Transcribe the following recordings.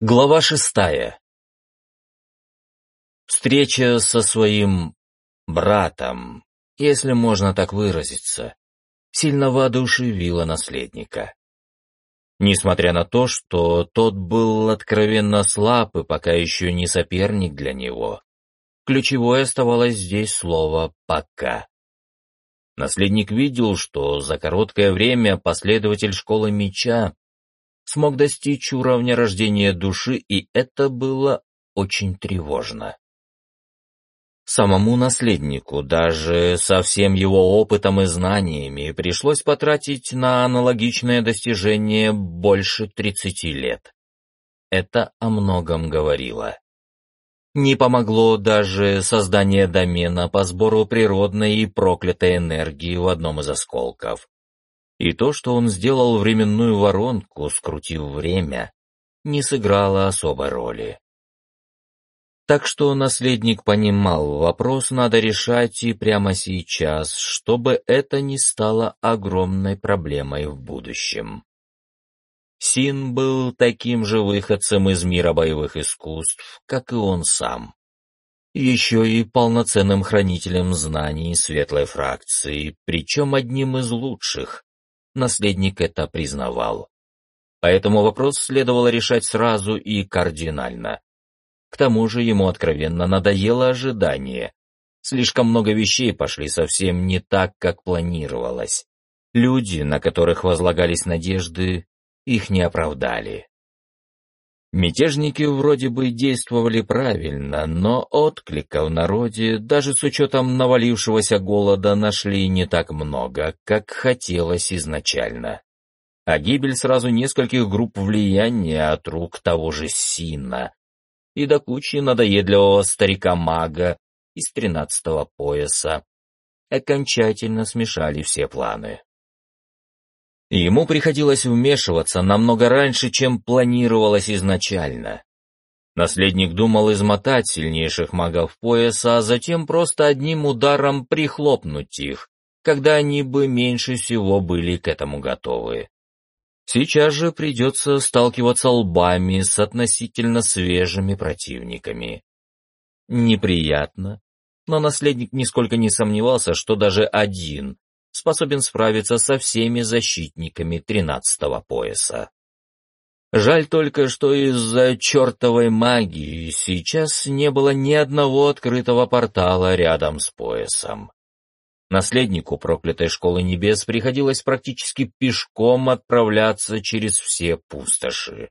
Глава шестая. Встреча со своим братом, если можно так выразиться, сильно воодушевила наследника. Несмотря на то, что тот был откровенно слаб и пока еще не соперник для него, ключевое оставалось здесь слово «пока». Наследник видел, что за короткое время последователь школы меча смог достичь уровня рождения души, и это было очень тревожно. Самому наследнику, даже со всем его опытом и знаниями, пришлось потратить на аналогичное достижение больше 30 лет. Это о многом говорило. Не помогло даже создание домена по сбору природной и проклятой энергии в одном из осколков. И то, что он сделал временную воронку, скрутив время, не сыграло особой роли. Так что наследник понимал, вопрос надо решать и прямо сейчас, чтобы это не стало огромной проблемой в будущем. Син был таким же выходцем из мира боевых искусств, как и он сам. Еще и полноценным хранителем знаний светлой фракции, причем одним из лучших. Наследник это признавал. Поэтому вопрос следовало решать сразу и кардинально. К тому же ему откровенно надоело ожидание. Слишком много вещей пошли совсем не так, как планировалось. Люди, на которых возлагались надежды, их не оправдали. Мятежники вроде бы действовали правильно, но отклика в народе, даже с учетом навалившегося голода, нашли не так много, как хотелось изначально. А гибель сразу нескольких групп влияния от рук того же Сина, и до кучи надоедливого старика-мага из тринадцатого пояса окончательно смешали все планы. Ему приходилось вмешиваться намного раньше, чем планировалось изначально. Наследник думал измотать сильнейших магов пояса, а затем просто одним ударом прихлопнуть их, когда они бы меньше всего были к этому готовы. Сейчас же придется сталкиваться лбами с относительно свежими противниками. Неприятно, но наследник нисколько не сомневался, что даже один способен справиться со всеми защитниками тринадцатого пояса. Жаль только, что из-за чертовой магии сейчас не было ни одного открытого портала рядом с поясом. Наследнику проклятой школы небес приходилось практически пешком отправляться через все пустоши.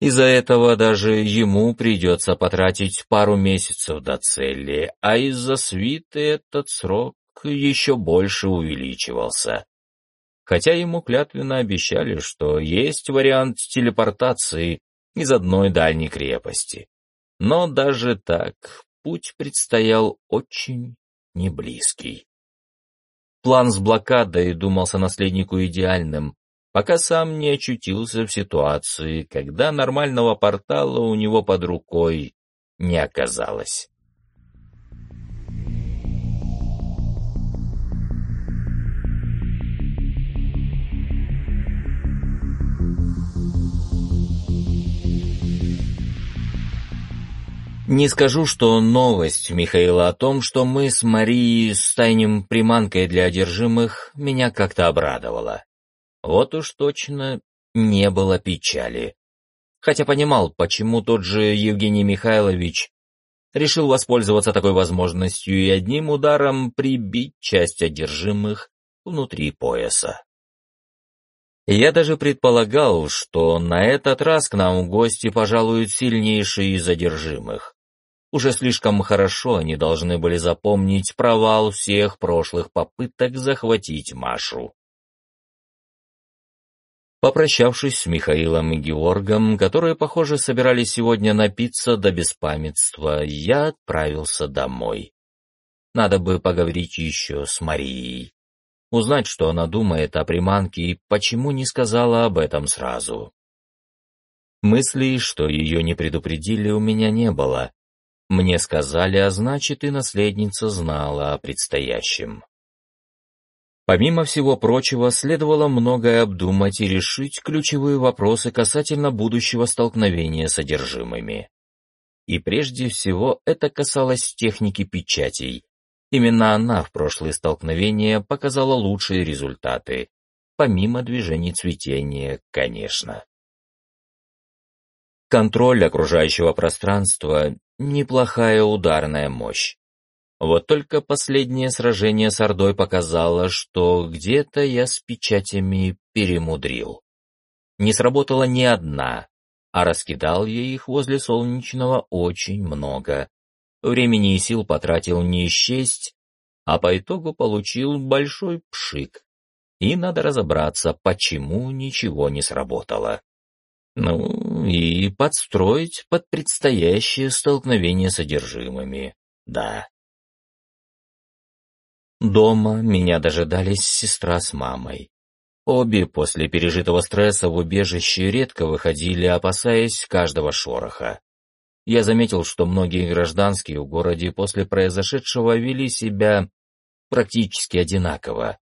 Из-за этого даже ему придется потратить пару месяцев до цели, а из-за свиты этот срок еще больше увеличивался. Хотя ему клятвенно обещали, что есть вариант телепортации из одной дальней крепости. Но даже так путь предстоял очень неблизкий. План с блокадой думался наследнику идеальным, пока сам не очутился в ситуации, когда нормального портала у него под рукой не оказалось. Не скажу, что новость Михаила о том, что мы с Марией станем приманкой для одержимых, меня как-то обрадовала. Вот уж точно не было печали. Хотя понимал, почему тот же Евгений Михайлович решил воспользоваться такой возможностью и одним ударом прибить часть одержимых внутри пояса. Я даже предполагал, что на этот раз к нам в гости пожалуют сильнейшие из одержимых. Уже слишком хорошо они должны были запомнить провал всех прошлых попыток захватить Машу. Попрощавшись с Михаилом и Георгом, которые, похоже, собирались сегодня напиться до беспамятства, я отправился домой. Надо бы поговорить еще с Марией. Узнать, что она думает о приманке и почему не сказала об этом сразу. Мыслей, что ее не предупредили, у меня не было. Мне сказали, а значит и наследница знала о предстоящем. Помимо всего прочего, следовало многое обдумать и решить ключевые вопросы касательно будущего столкновения с содержимыми. И прежде всего это касалось техники печатей. Именно она в прошлые столкновения показала лучшие результаты, помимо движений цветения, конечно. Контроль окружающего пространства — неплохая ударная мощь. Вот только последнее сражение с Ордой показало, что где-то я с печатями перемудрил. Не сработала ни одна, а раскидал я их возле солнечного очень много. Времени и сил потратил не исчесть, а по итогу получил большой пшик. И надо разобраться, почему ничего не сработало. Ну, и подстроить под предстоящее столкновение с содержимыми, да. Дома меня дожидались сестра с мамой. Обе после пережитого стресса в убежище редко выходили, опасаясь каждого шороха. Я заметил, что многие гражданские в городе после произошедшего вели себя практически одинаково.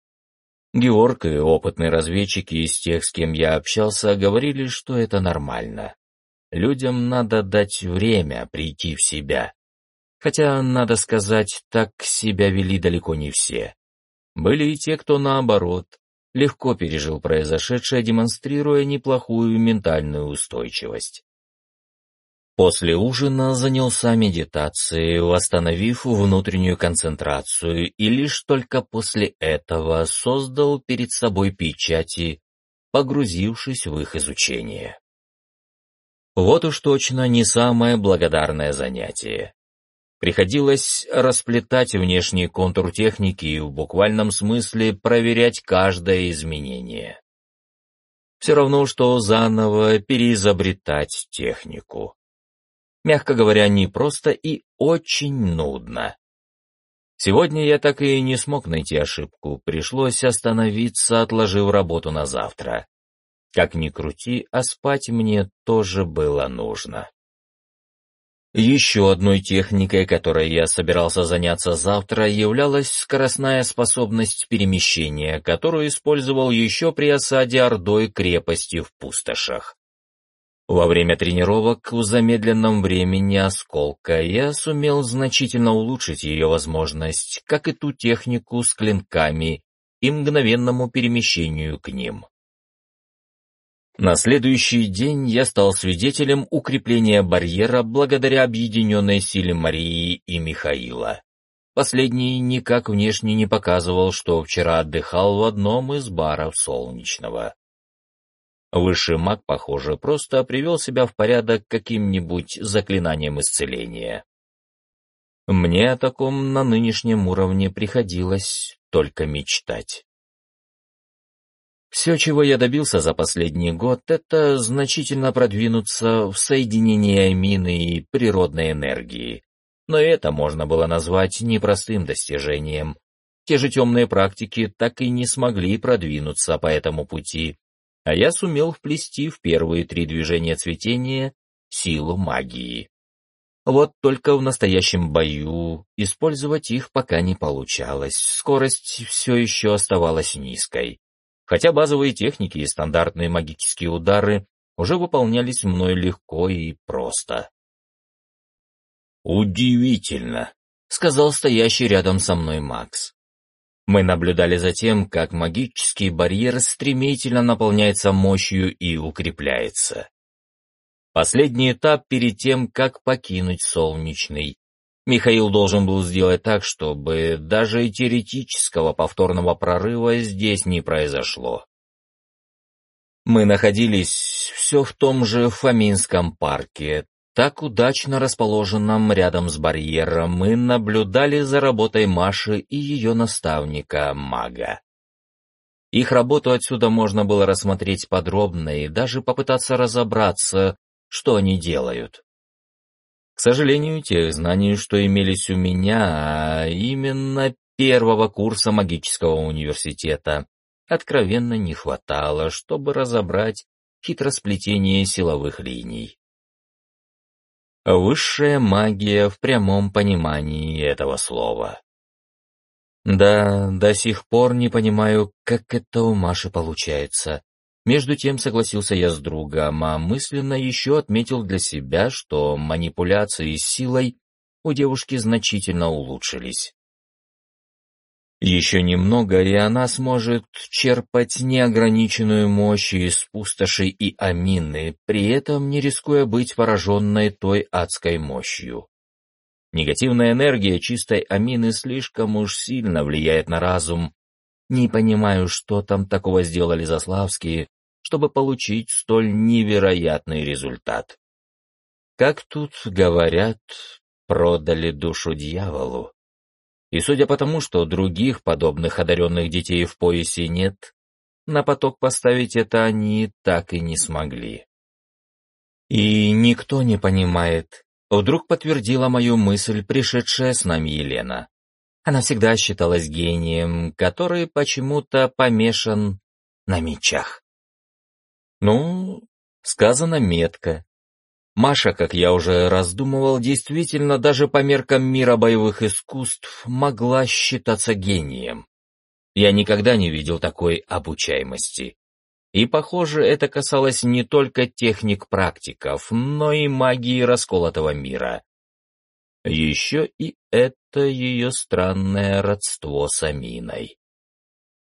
Георг и опытные разведчики из тех, с кем я общался, говорили, что это нормально. Людям надо дать время прийти в себя. Хотя, надо сказать, так себя вели далеко не все. Были и те, кто наоборот, легко пережил произошедшее, демонстрируя неплохую ментальную устойчивость. После ужина занялся медитацией, восстановив внутреннюю концентрацию, и лишь только после этого создал перед собой печати, погрузившись в их изучение. Вот уж точно не самое благодарное занятие. Приходилось расплетать внешний контур техники и в буквальном смысле проверять каждое изменение. Все равно, что заново переизобретать технику. Мягко говоря, не просто и очень нудно. Сегодня я так и не смог найти ошибку, пришлось остановиться, отложив работу на завтра. Как ни крути, а спать мне тоже было нужно. Еще одной техникой, которой я собирался заняться завтра, являлась скоростная способность перемещения, которую использовал еще при осаде Ордой крепости в пустошах. Во время тренировок в замедленном времени осколка я сумел значительно улучшить ее возможность, как и ту технику с клинками и мгновенному перемещению к ним. На следующий день я стал свидетелем укрепления барьера благодаря объединенной силе Марии и Михаила. Последний никак внешне не показывал, что вчера отдыхал в одном из баров Солнечного. Высший маг, похоже, просто привел себя в порядок каким-нибудь заклинанием исцеления. Мне о таком на нынешнем уровне приходилось только мечтать. Все, чего я добился за последний год, это значительно продвинуться в соединении амины и природной энергии. Но это можно было назвать непростым достижением. Те же темные практики так и не смогли продвинуться по этому пути, а я сумел вплести в первые три движения цветения силу магии. Вот только в настоящем бою использовать их пока не получалось, скорость все еще оставалась низкой хотя базовые техники и стандартные магические удары уже выполнялись мной легко и просто. «Удивительно», — сказал стоящий рядом со мной Макс. Мы наблюдали за тем, как магический барьер стремительно наполняется мощью и укрепляется. Последний этап перед тем, как покинуть солнечный, Михаил должен был сделать так, чтобы даже теоретического повторного прорыва здесь не произошло. Мы находились все в том же Фоминском парке, так удачно расположенном рядом с барьером, мы наблюдали за работой Маши и ее наставника, мага. Их работу отсюда можно было рассмотреть подробно и даже попытаться разобраться, что они делают. К сожалению, тех знаний, что имелись у меня, а именно первого курса магического университета, откровенно не хватало, чтобы разобрать хитросплетение силовых линий. Высшая магия в прямом понимании этого слова. Да, до сих пор не понимаю, как это у Маши получается. Между тем согласился я с другом, а мысленно еще отметил для себя, что манипуляции с силой у девушки значительно улучшились. Еще немного, и она сможет черпать неограниченную мощь из пустоши и амины, при этом не рискуя быть пораженной той адской мощью. Негативная энергия чистой амины слишком уж сильно влияет на разум. Не понимаю, что там такого сделали заславские, чтобы получить столь невероятный результат. Как тут говорят, продали душу дьяволу. И судя по тому, что других подобных одаренных детей в поясе нет, на поток поставить это они так и не смогли. И никто не понимает, вдруг подтвердила мою мысль пришедшая с нами Елена. Она всегда считалась гением, который почему-то помешан на мечах. Ну, сказано метко. Маша, как я уже раздумывал, действительно даже по меркам мира боевых искусств могла считаться гением. Я никогда не видел такой обучаемости. И, похоже, это касалось не только техник-практиков, но и магии расколотого мира. Еще и это ее странное родство с Аминой.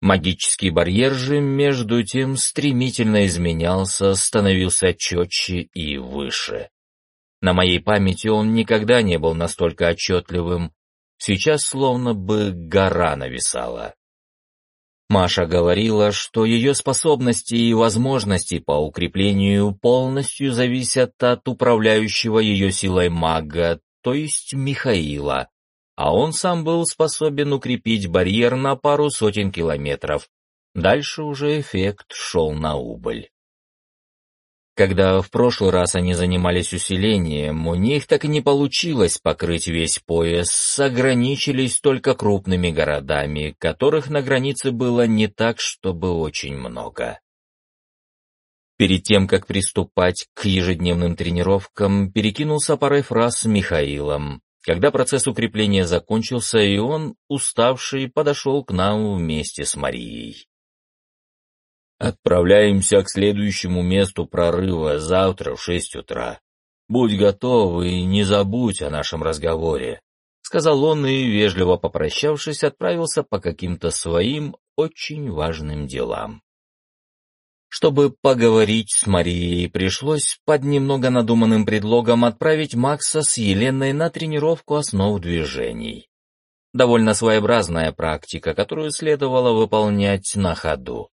Магический барьер же, между тем, стремительно изменялся, становился четче и выше. На моей памяти он никогда не был настолько отчетливым, сейчас словно бы гора нависала. Маша говорила, что ее способности и возможности по укреплению полностью зависят от управляющего ее силой мага, то есть Михаила, а он сам был способен укрепить барьер на пару сотен километров. Дальше уже эффект шел на убыль. Когда в прошлый раз они занимались усилением, у них так и не получилось покрыть весь пояс, ограничились только крупными городами, которых на границе было не так, чтобы очень много. Перед тем, как приступать к ежедневным тренировкам, перекинулся парой фраз с Михаилом, когда процесс укрепления закончился, и он, уставший, подошел к нам вместе с Марией. «Отправляемся к следующему месту прорыва завтра в шесть утра. Будь готов и не забудь о нашем разговоре», — сказал он и, вежливо попрощавшись, отправился по каким-то своим очень важным делам. Чтобы поговорить с Марией, пришлось под немного надуманным предлогом отправить Макса с Еленой на тренировку основ движений. Довольно своеобразная практика, которую следовало выполнять на ходу.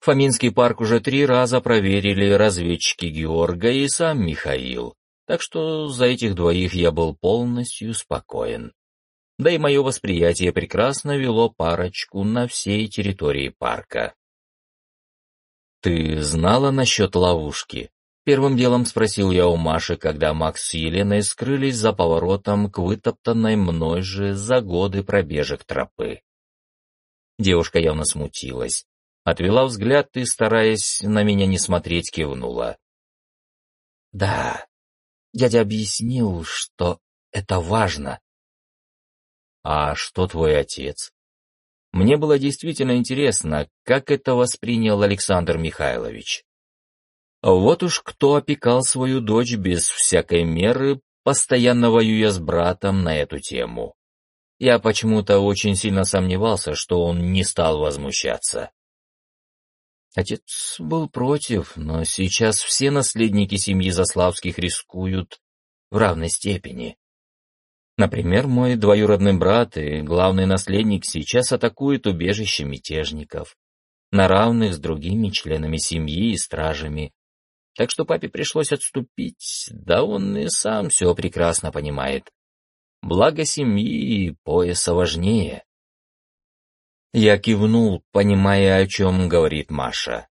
Фоминский парк уже три раза проверили разведчики Георга и сам Михаил, так что за этих двоих я был полностью спокоен. Да и мое восприятие прекрасно вело парочку на всей территории парка. «Ты знала насчет ловушки?» Первым делом спросил я у Маши, когда Макс с Еленой скрылись за поворотом к вытоптанной мной же за годы пробежек тропы. Девушка явно смутилась, отвела взгляд и, стараясь на меня не смотреть, кивнула. «Да, дядя объяснил, что это важно». «А что твой отец?» Мне было действительно интересно, как это воспринял Александр Михайлович. Вот уж кто опекал свою дочь без всякой меры, постоянно воюя с братом на эту тему. Я почему-то очень сильно сомневался, что он не стал возмущаться. Отец был против, но сейчас все наследники семьи Заславских рискуют в равной степени. Например, мой двоюродный брат и главный наследник сейчас атакуют убежище мятежников, на равных с другими членами семьи и стражами. Так что папе пришлось отступить, да он и сам все прекрасно понимает. Благо семьи и пояса важнее. Я кивнул, понимая, о чем говорит Маша.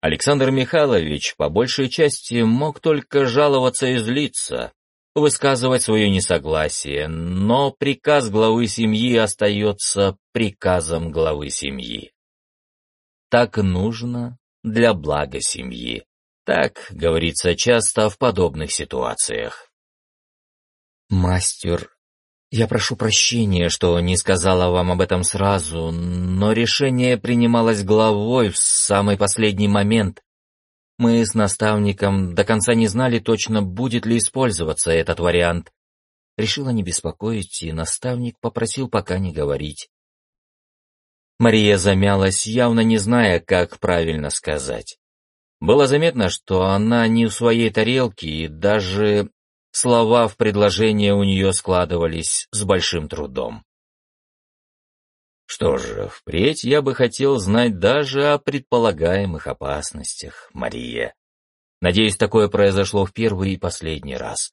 Александр Михайлович по большей части мог только жаловаться и злиться, высказывать свое несогласие, но приказ главы семьи остается приказом главы семьи. Так нужно для блага семьи. Так говорится часто в подобных ситуациях. Мастер, Я прошу прощения, что не сказала вам об этом сразу, но решение принималось главой в самый последний момент. Мы с наставником до конца не знали точно, будет ли использоваться этот вариант. Решила не беспокоить, и наставник попросил пока не говорить. Мария замялась, явно не зная, как правильно сказать. Было заметно, что она не в своей тарелке, и даже Слова в предложение у нее складывались с большим трудом. Что же, впредь я бы хотел знать даже о предполагаемых опасностях, Мария. Надеюсь, такое произошло в первый и последний раз.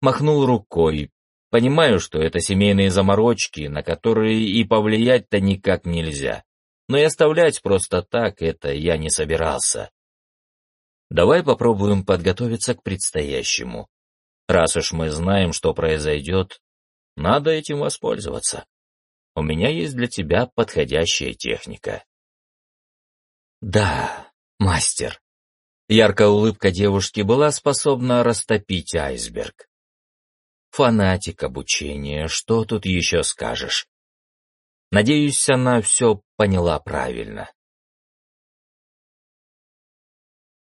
Махнул рукой. Понимаю, что это семейные заморочки, на которые и повлиять-то никак нельзя. Но и оставлять просто так это я не собирался. Давай попробуем подготовиться к предстоящему. Раз уж мы знаем, что произойдет, надо этим воспользоваться. У меня есть для тебя подходящая техника. Да, мастер. Яркая улыбка девушки была способна растопить айсберг. Фанатик обучения, что тут еще скажешь? Надеюсь, она все поняла правильно.